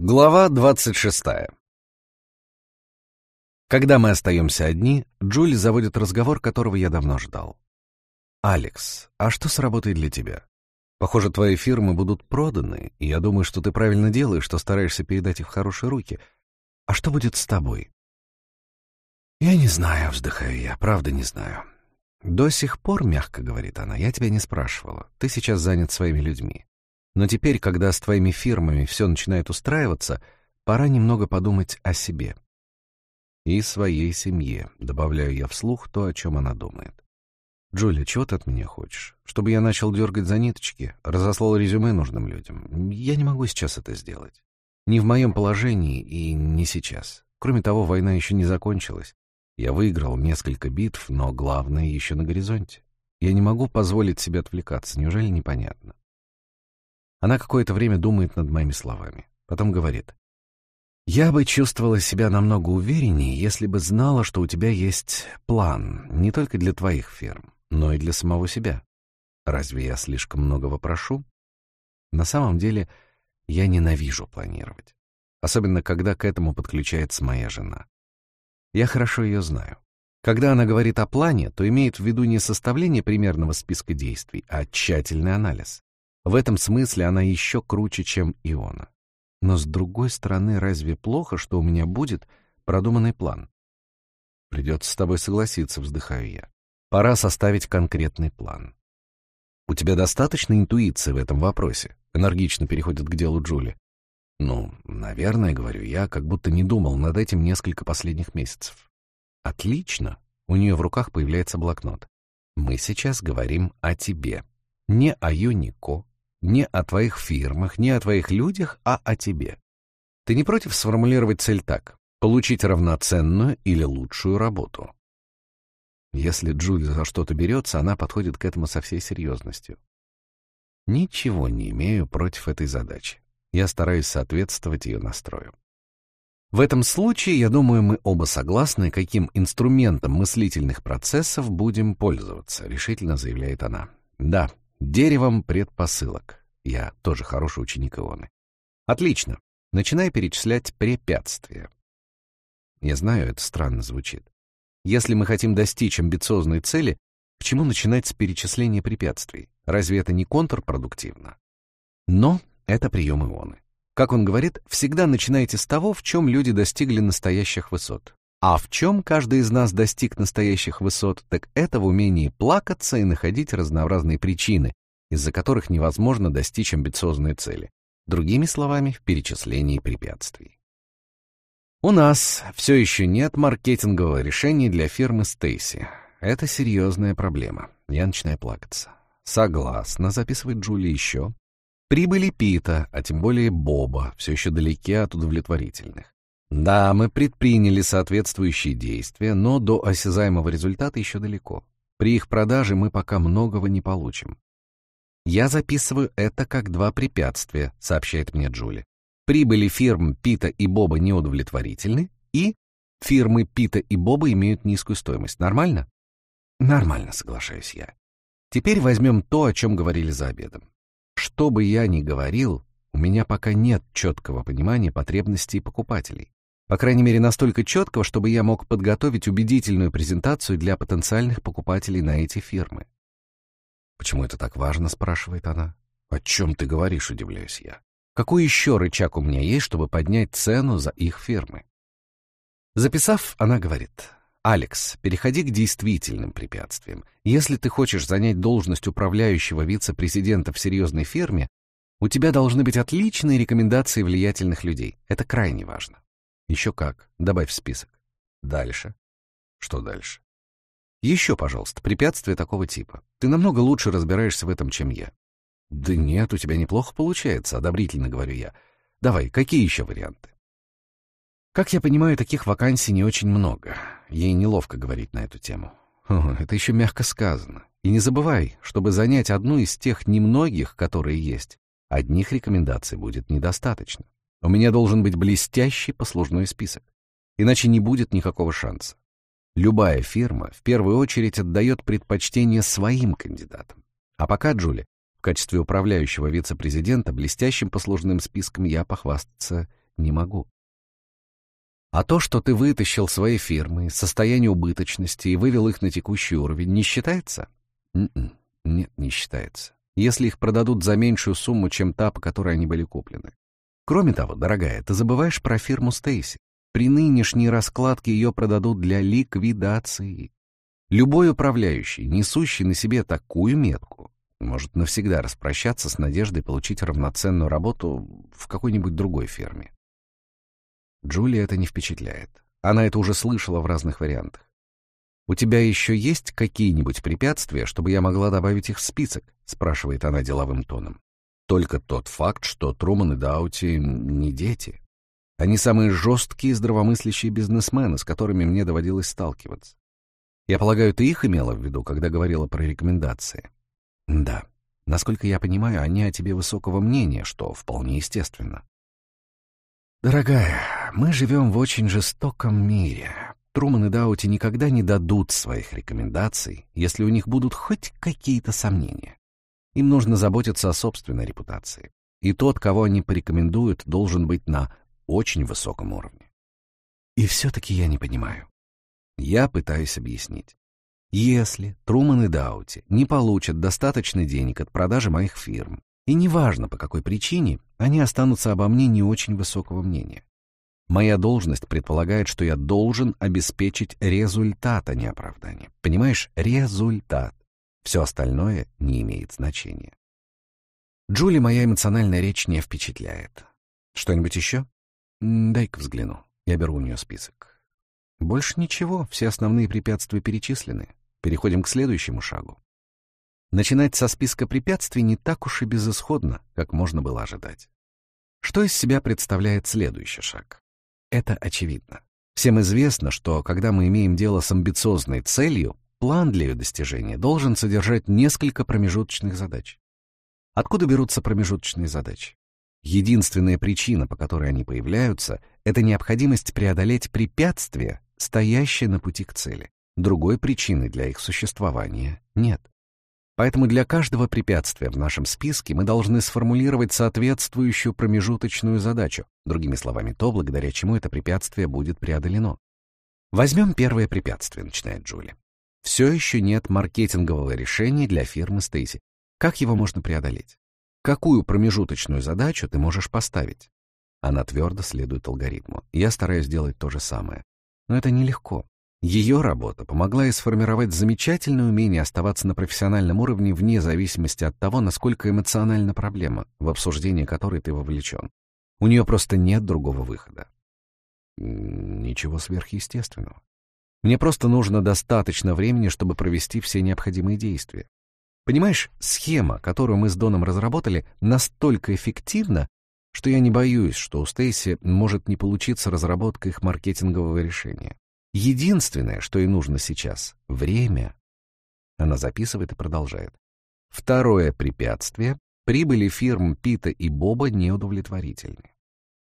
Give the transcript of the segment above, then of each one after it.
Глава 26. Когда мы остаемся одни, Джули заводит разговор, которого я давно ждал. «Алекс, а что сработает для тебя? Похоже, твои фирмы будут проданы, и я думаю, что ты правильно делаешь, что стараешься передать их в хорошие руки. А что будет с тобой?» «Я не знаю», — вздыхаю я, правда не знаю. «До сих пор, — мягко говорит она, — я тебя не спрашивала. Ты сейчас занят своими людьми. Но теперь, когда с твоими фирмами все начинает устраиваться, пора немного подумать о себе. И своей семье, добавляю я вслух то, о чем она думает. «Джулия, чего ты от меня хочешь? Чтобы я начал дергать за ниточки, разослал резюме нужным людям? Я не могу сейчас это сделать. Не в моем положении и не сейчас. Кроме того, война еще не закончилась. Я выиграл несколько битв, но главное еще на горизонте. Я не могу позволить себе отвлекаться, неужели непонятно? Она какое-то время думает над моими словами. Потом говорит. «Я бы чувствовала себя намного увереннее, если бы знала, что у тебя есть план не только для твоих фирм, но и для самого себя. Разве я слишком многого прошу? На самом деле, я ненавижу планировать. Особенно, когда к этому подключается моя жена. Я хорошо ее знаю. Когда она говорит о плане, то имеет в виду не составление примерного списка действий, а тщательный анализ. В этом смысле она еще круче, чем Иона. Но с другой стороны, разве плохо, что у меня будет продуманный план? Придется с тобой согласиться, вздыхаю я. Пора составить конкретный план. У тебя достаточно интуиции в этом вопросе? Энергично переходит к делу Джули. Ну, наверное, говорю я, как будто не думал над этим несколько последних месяцев. Отлично. У нее в руках появляется блокнот. Мы сейчас говорим о тебе. Не о Юнико, не о твоих фирмах, не о твоих людях, а о тебе. Ты не против сформулировать цель так — получить равноценную или лучшую работу? Если Джули за что-то берется, она подходит к этому со всей серьезностью. Ничего не имею против этой задачи. Я стараюсь соответствовать ее настрою. В этом случае, я думаю, мы оба согласны, каким инструментом мыслительных процессов будем пользоваться, решительно заявляет она. Да, Деревом предпосылок. Я тоже хороший ученик Ионы. Отлично. Начинай перечислять препятствия. Я знаю, это странно звучит. Если мы хотим достичь амбициозной цели, к чему начинать с перечисления препятствий? Разве это не контрпродуктивно? Но это прием Ионы. Как он говорит, всегда начинайте с того, в чем люди достигли настоящих высот. А в чем каждый из нас достиг настоящих высот, так это в умении плакаться и находить разнообразные причины, из-за которых невозможно достичь амбициозной цели. Другими словами, в перечислении препятствий. У нас все еще нет маркетингового решения для фирмы Стейси. Это серьезная проблема. Я начинаю плакаться. Согласна, записывает Джули еще. Прибыли Пита, а тем более Боба, все еще далеки от удовлетворительных. Да, мы предприняли соответствующие действия, но до осязаемого результата еще далеко. При их продаже мы пока многого не получим. Я записываю это как два препятствия, сообщает мне Джули. Прибыли фирм Пита и Боба неудовлетворительны, и фирмы Пита и Боба имеют низкую стоимость. Нормально? Нормально, соглашаюсь я. Теперь возьмем то, о чем говорили за обедом. Что бы я ни говорил, у меня пока нет четкого понимания потребностей покупателей. По крайней мере, настолько четкого, чтобы я мог подготовить убедительную презентацию для потенциальных покупателей на эти фирмы. «Почему это так важно?» — спрашивает она. «О чем ты говоришь?» — удивляюсь я. «Какой еще рычаг у меня есть, чтобы поднять цену за их фирмы?» Записав, она говорит, «Алекс, переходи к действительным препятствиям. Если ты хочешь занять должность управляющего вице-президента в серьезной фирме, у тебя должны быть отличные рекомендации влиятельных людей. Это крайне важно. Еще как. Добавь в список. Дальше. Что дальше? Еще, пожалуйста, препятствия такого типа. Ты намного лучше разбираешься в этом, чем я. Да нет, у тебя неплохо получается, одобрительно говорю я. Давай, какие еще варианты? Как я понимаю, таких вакансий не очень много. Ей неловко говорить на эту тему. О, это еще мягко сказано. И не забывай, чтобы занять одну из тех немногих, которые есть, одних рекомендаций будет недостаточно. У меня должен быть блестящий послужной список. Иначе не будет никакого шанса. Любая фирма в первую очередь отдает предпочтение своим кандидатам. А пока, Джули, в качестве управляющего вице-президента блестящим послужным списком я похвастаться не могу. А то, что ты вытащил свои фирмы из состояния убыточности и вывел их на текущий уровень, не считается? М-м, нет, не считается. Если их продадут за меньшую сумму, чем та, по которой они были куплены. Кроме того, дорогая, ты забываешь про фирму Стейси. При нынешней раскладке ее продадут для ликвидации. Любой управляющий, несущий на себе такую метку, может навсегда распрощаться с надеждой получить равноценную работу в какой-нибудь другой фирме. Джулия это не впечатляет. Она это уже слышала в разных вариантах. «У тебя еще есть какие-нибудь препятствия, чтобы я могла добавить их в список?» — спрашивает она деловым тоном. «Только тот факт, что Труман и Даути не дети. Они самые жесткие здравомыслящие бизнесмены, с которыми мне доводилось сталкиваться. Я полагаю, ты их имела в виду, когда говорила про рекомендации?» «Да. Насколько я понимаю, они о тебе высокого мнения, что вполне естественно. Дорогая, мы живем в очень жестоком мире. Труман и Даути никогда не дадут своих рекомендаций, если у них будут хоть какие-то сомнения. Им нужно заботиться о собственной репутации. И тот, кого они порекомендуют, должен быть на очень высоком уровне. И все-таки я не понимаю. Я пытаюсь объяснить. Если Труман и Даути не получат достаточно денег от продажи моих фирм, и неважно, по какой причине, они останутся обо мне не очень высокого мнения. Моя должность предполагает, что я должен обеспечить результат, а не оправдание. Понимаешь, результат. Все остальное не имеет значения. Джули моя эмоциональная речь не впечатляет. Что-нибудь еще? Дай-ка взгляну. Я беру у нее список. Больше ничего, все основные препятствия перечислены. Переходим к следующему шагу. Начинать со списка препятствий не так уж и безысходно, как можно было ожидать. Что из себя представляет следующий шаг? Это очевидно. Всем известно, что когда мы имеем дело с амбициозной целью, план для ее достижения должен содержать несколько промежуточных задач. Откуда берутся промежуточные задачи? Единственная причина, по которой они появляются, это необходимость преодолеть препятствия, стоящие на пути к цели. Другой причины для их существования нет. Поэтому для каждого препятствия в нашем списке мы должны сформулировать соответствующую промежуточную задачу, другими словами, то, благодаря чему это препятствие будет преодолено. Возьмем первое препятствие, начинает Джули. Все еще нет маркетингового решения для фирмы Стейси. Как его можно преодолеть? Какую промежуточную задачу ты можешь поставить? Она твердо следует алгоритму. Я стараюсь сделать то же самое. Но это нелегко. Ее работа помогла ей сформировать замечательное умение оставаться на профессиональном уровне вне зависимости от того, насколько эмоциональна проблема, в обсуждении которой ты вовлечен. У нее просто нет другого выхода. Ничего сверхъестественного. Мне просто нужно достаточно времени, чтобы провести все необходимые действия. Понимаешь, схема, которую мы с Доном разработали, настолько эффективна, что я не боюсь, что у Стейси может не получиться разработка их маркетингового решения. Единственное, что ей нужно сейчас — время. Она записывает и продолжает. Второе препятствие — прибыли фирм Пита и Боба неудовлетворительны.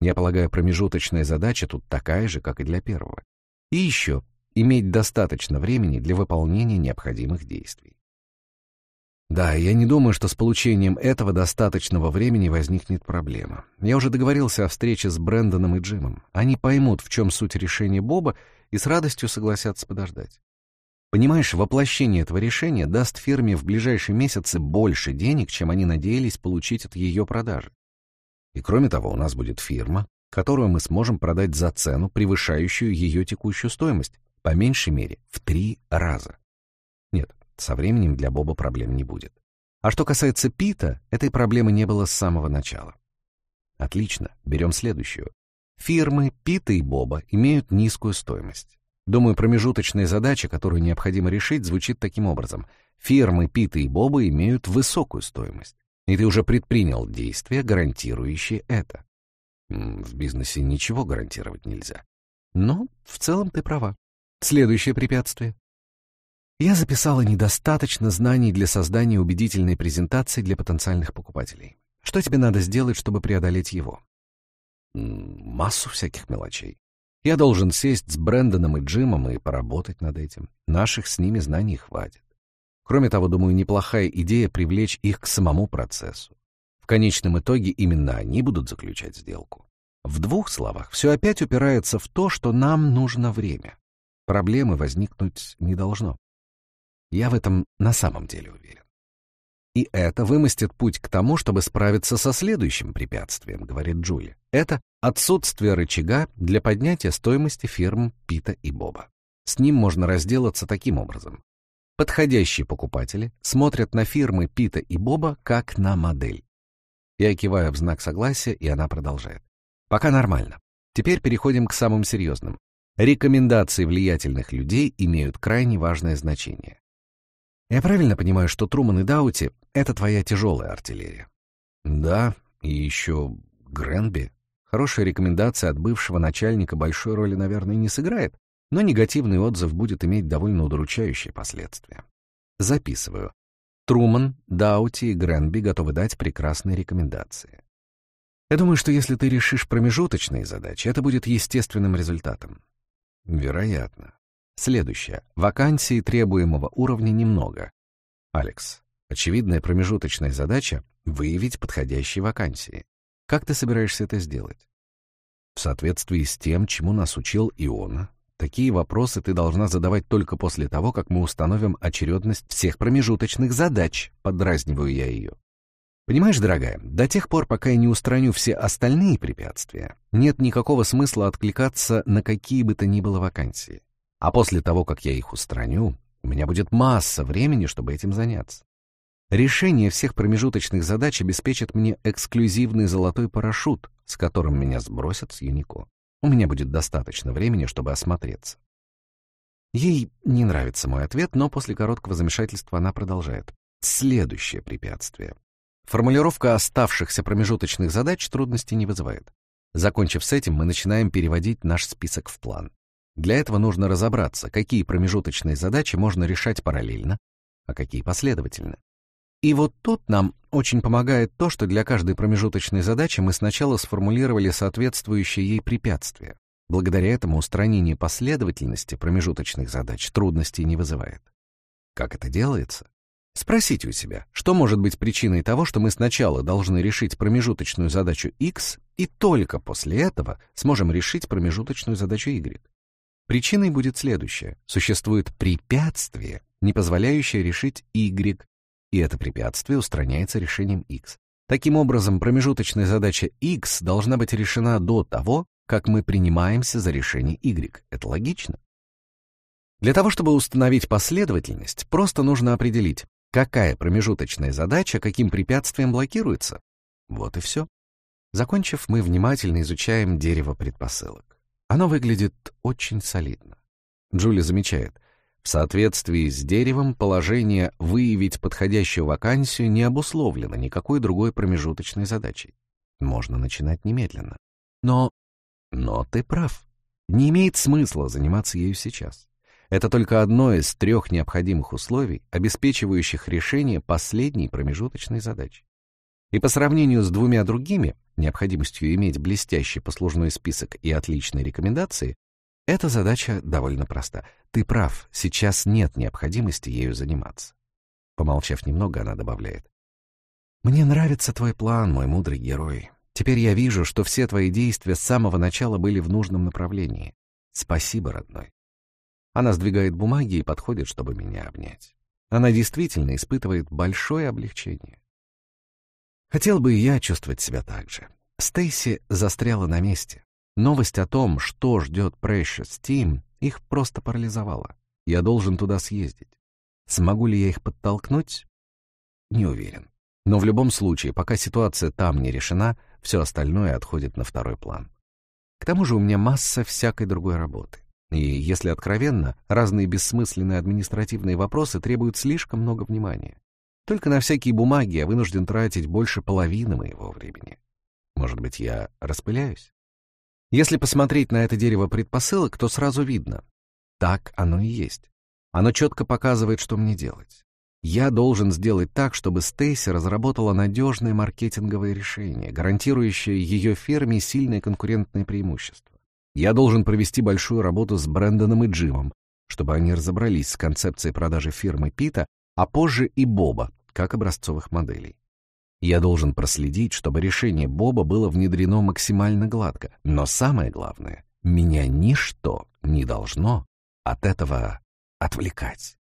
Я полагаю, промежуточная задача тут такая же, как и для первого. И еще — иметь достаточно времени для выполнения необходимых действий. Да, я не думаю, что с получением этого достаточного времени возникнет проблема. Я уже договорился о встрече с Брэндоном и Джимом. Они поймут, в чем суть решения Боба, и с радостью согласятся подождать. Понимаешь, воплощение этого решения даст фирме в ближайшие месяцы больше денег, чем они надеялись получить от ее продажи. И кроме того, у нас будет фирма, которую мы сможем продать за цену, превышающую ее текущую стоимость, по меньшей мере, в три раза. Нет, со временем для Боба проблем не будет. А что касается Пита, этой проблемы не было с самого начала. Отлично, берем следующую. Фирмы Пита и Боба имеют низкую стоимость. Думаю, промежуточная задача, которую необходимо решить, звучит таким образом. Фирмы Пита и Боба имеют высокую стоимость. И ты уже предпринял действия, гарантирующие это. В бизнесе ничего гарантировать нельзя. Но в целом ты права. Следующее препятствие. Я записала недостаточно знаний для создания убедительной презентации для потенциальных покупателей. Что тебе надо сделать, чтобы преодолеть его? массу всяких мелочей. Я должен сесть с Брэндоном и Джимом и поработать над этим. Наших с ними знаний хватит. Кроме того, думаю, неплохая идея привлечь их к самому процессу. В конечном итоге именно они будут заключать сделку. В двух словах, все опять упирается в то, что нам нужно время. Проблемы возникнуть не должно. Я в этом на самом деле уверен. И это вымостит путь к тому, чтобы справиться со следующим препятствием, говорит Джули. Это отсутствие рычага для поднятия стоимости фирм Пита и Боба. С ним можно разделаться таким образом. Подходящие покупатели смотрят на фирмы Пита и Боба как на модель. Я киваю в знак согласия, и она продолжает. Пока нормально. Теперь переходим к самым серьезным. Рекомендации влиятельных людей имеют крайне важное значение. Я правильно понимаю, что Труман и Даути — это твоя тяжелая артиллерия? Да, и еще Гренби. Хорошая рекомендация от бывшего начальника большой роли, наверное, не сыграет, но негативный отзыв будет иметь довольно удручающие последствия. Записываю. Труман, Даути и Гренби готовы дать прекрасные рекомендации. Я думаю, что если ты решишь промежуточные задачи, это будет естественным результатом. Вероятно. Следующее. Вакансий требуемого уровня немного. Алекс, очевидная промежуточная задача — выявить подходящие вакансии. Как ты собираешься это сделать? В соответствии с тем, чему нас учил Иона, такие вопросы ты должна задавать только после того, как мы установим очередность всех промежуточных задач, подразниваю я ее. Понимаешь, дорогая, до тех пор, пока я не устраню все остальные препятствия, нет никакого смысла откликаться на какие бы то ни было вакансии. А после того, как я их устраню, у меня будет масса времени, чтобы этим заняться. Решение всех промежуточных задач обеспечит мне эксклюзивный золотой парашют, с которым меня сбросят с Юнико. У меня будет достаточно времени, чтобы осмотреться. Ей не нравится мой ответ, но после короткого замешательства она продолжает. Следующее препятствие. Формулировка оставшихся промежуточных задач трудностей не вызывает. Закончив с этим, мы начинаем переводить наш список в план. Для этого нужно разобраться, какие промежуточные задачи можно решать параллельно, а какие последовательно. И вот тут нам очень помогает то, что для каждой промежуточной задачи мы сначала сформулировали соответствующие ей препятствия. Благодаря этому устранение последовательности промежуточных задач трудностей не вызывает. Как это делается? Спросите у себя, что может быть причиной того, что мы сначала должны решить промежуточную задачу x и только после этого сможем решить промежуточную задачу y. Причиной будет следующее. Существует препятствие, не позволяющее решить y, и это препятствие устраняется решением x. Таким образом, промежуточная задача x должна быть решена до того, как мы принимаемся за решение y. Это логично? Для того, чтобы установить последовательность, просто нужно определить, Какая промежуточная задача каким препятствием блокируется? Вот и все. Закончив, мы внимательно изучаем дерево предпосылок. Оно выглядит очень солидно. Джули замечает, в соответствии с деревом положение выявить подходящую вакансию не обусловлено никакой другой промежуточной задачей. Можно начинать немедленно. Но... Но ты прав. Не имеет смысла заниматься ею сейчас. Это только одно из трех необходимых условий, обеспечивающих решение последней промежуточной задачи. И по сравнению с двумя другими, необходимостью иметь блестящий послужной список и отличные рекомендации, эта задача довольно проста. Ты прав, сейчас нет необходимости ею заниматься. Помолчав немного, она добавляет. «Мне нравится твой план, мой мудрый герой. Теперь я вижу, что все твои действия с самого начала были в нужном направлении. Спасибо, родной. Она сдвигает бумаги и подходит, чтобы меня обнять. Она действительно испытывает большое облегчение. Хотел бы и я чувствовать себя так же. Стейси застряла на месте. Новость о том, что ждет Precious Team, их просто парализовала. Я должен туда съездить. Смогу ли я их подтолкнуть? Не уверен. Но в любом случае, пока ситуация там не решена, все остальное отходит на второй план. К тому же у меня масса всякой другой работы. И, если откровенно, разные бессмысленные административные вопросы требуют слишком много внимания. Только на всякие бумаги я вынужден тратить больше половины моего времени. Может быть, я распыляюсь? Если посмотреть на это дерево предпосылок, то сразу видно. Так оно и есть. Оно четко показывает, что мне делать. Я должен сделать так, чтобы Стейси разработала надежное маркетинговое решение, гарантирующее ее ферме сильное конкурентное преимущество. Я должен провести большую работу с Брэндоном и Джимом, чтобы они разобрались с концепцией продажи фирмы Пита, а позже и Боба, как образцовых моделей. Я должен проследить, чтобы решение Боба было внедрено максимально гладко. Но самое главное, меня ничто не должно от этого отвлекать.